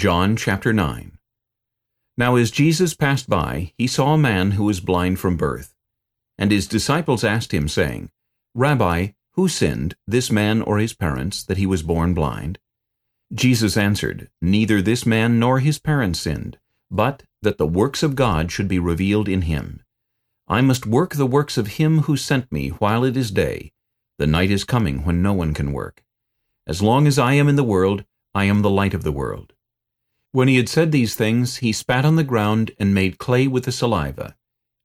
John chapter 9 Now as Jesus passed by, he saw a man who was blind from birth. And his disciples asked him, saying, Rabbi, who sinned, this man or his parents, that he was born blind? Jesus answered, Neither this man nor his parents sinned, but that the works of God should be revealed in him. I must work the works of him who sent me while it is day. The night is coming when no one can work. As long as I am in the world, I am the light of the world. When he had said these things, he spat on the ground and made clay with the saliva.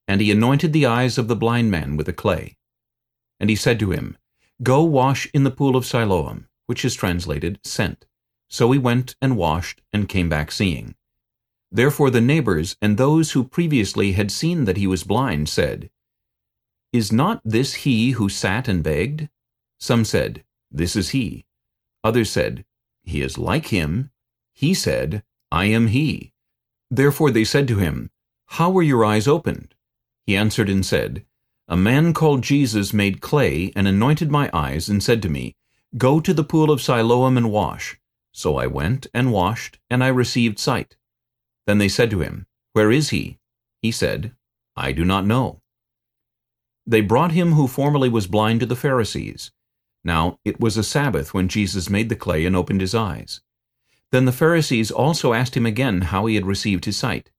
And he anointed the eyes of the blind man with the clay. And he said to him, Go wash in the pool of Siloam, which is translated, sent. So he went and washed and came back seeing. Therefore the neighbors and those who previously had seen that he was blind said, Is not this he who sat and begged? Some said, This is he. Others said, He is like him. He said, I am he. Therefore they said to him, How were your eyes opened? He answered and said, A man called Jesus made clay and anointed my eyes and said to me, Go to the pool of Siloam and wash. So I went and washed, and I received sight. Then they said to him, Where is he? He said, I do not know. They brought him who formerly was blind to the Pharisees. Now it was a Sabbath when Jesus made the clay and opened his eyes. Then the Pharisees also asked him again how he had received his sight.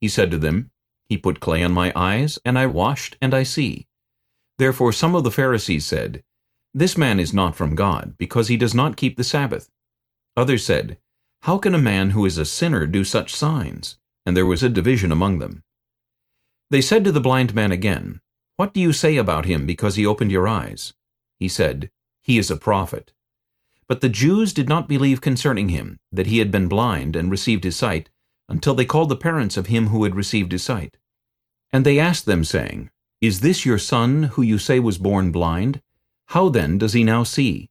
He said to them, He put clay on my eyes, and I washed, and I see. Therefore some of the Pharisees said, This man is not from God, because he does not keep the Sabbath. Others said, How can a man who is a sinner do such signs? And there was a division among them. They said to the blind man again, What do you say about him because he opened your eyes? He said, He is a prophet. But the Jews did not believe concerning him, that he had been blind and received his sight, until they called the parents of him who had received his sight. And they asked them, saying, Is this your son, who you say was born blind? How then does he now see?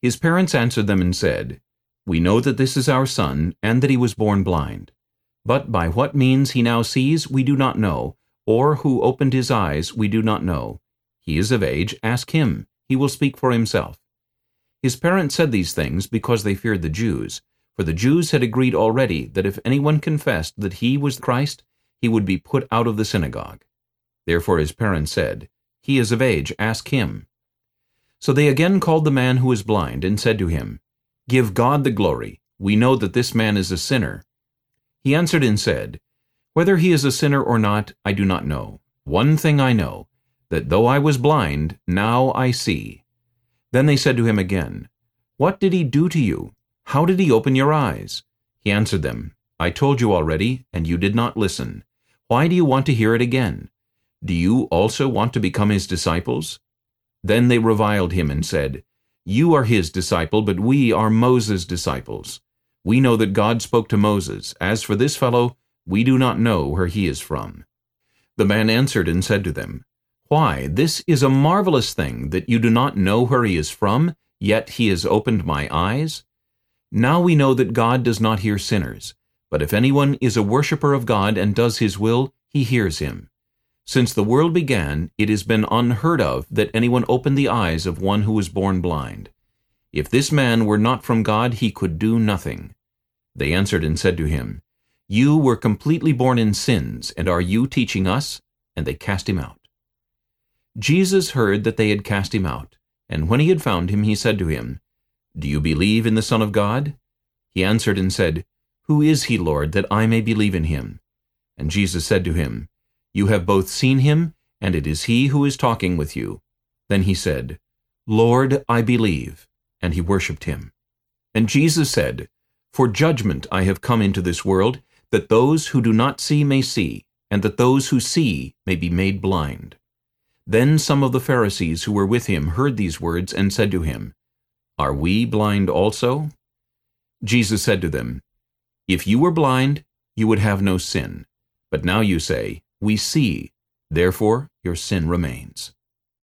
His parents answered them and said, We know that this is our son, and that he was born blind. But by what means he now sees, we do not know, or who opened his eyes, we do not know. He is of age, ask him. He will speak for himself. His parents said these things because they feared the Jews, for the Jews had agreed already that if anyone confessed that he was Christ, he would be put out of the synagogue. Therefore his parents said, He is of age, ask him. So they again called the man who was blind, and said to him, Give God the glory. We know that this man is a sinner. He answered and said, Whether he is a sinner or not, I do not know. One thing I know, that though I was blind, now I see. Then they said to him again, What did he do to you? How did he open your eyes? He answered them, I told you already, and you did not listen. Why do you want to hear it again? Do you also want to become his disciples? Then they reviled him and said, You are his disciple, but we are Moses' disciples. We know that God spoke to Moses. As for this fellow, we do not know where he is from. The man answered and said to them, why, this is a marvelous thing, that you do not know where he is from, yet he has opened my eyes. Now we know that God does not hear sinners, but if anyone is a worshipper of God and does his will, he hears him. Since the world began, it has been unheard of that anyone opened the eyes of one who was born blind. If this man were not from God, he could do nothing. They answered and said to him, You were completely born in sins, and are you teaching us? And they cast him out. Jesus heard that they had cast him out, and when he had found him, he said to him, Do you believe in the Son of God? He answered and said, Who is he, Lord, that I may believe in him? And Jesus said to him, You have both seen him, and it is he who is talking with you. Then he said, Lord, I believe. And he worshipped him. And Jesus said, For judgment I have come into this world, that those who do not see may see, and that those who see may be made blind. Then some of the Pharisees who were with him heard these words and said to him, Are we blind also? Jesus said to them, If you were blind, you would have no sin. But now you say, We see, therefore your sin remains.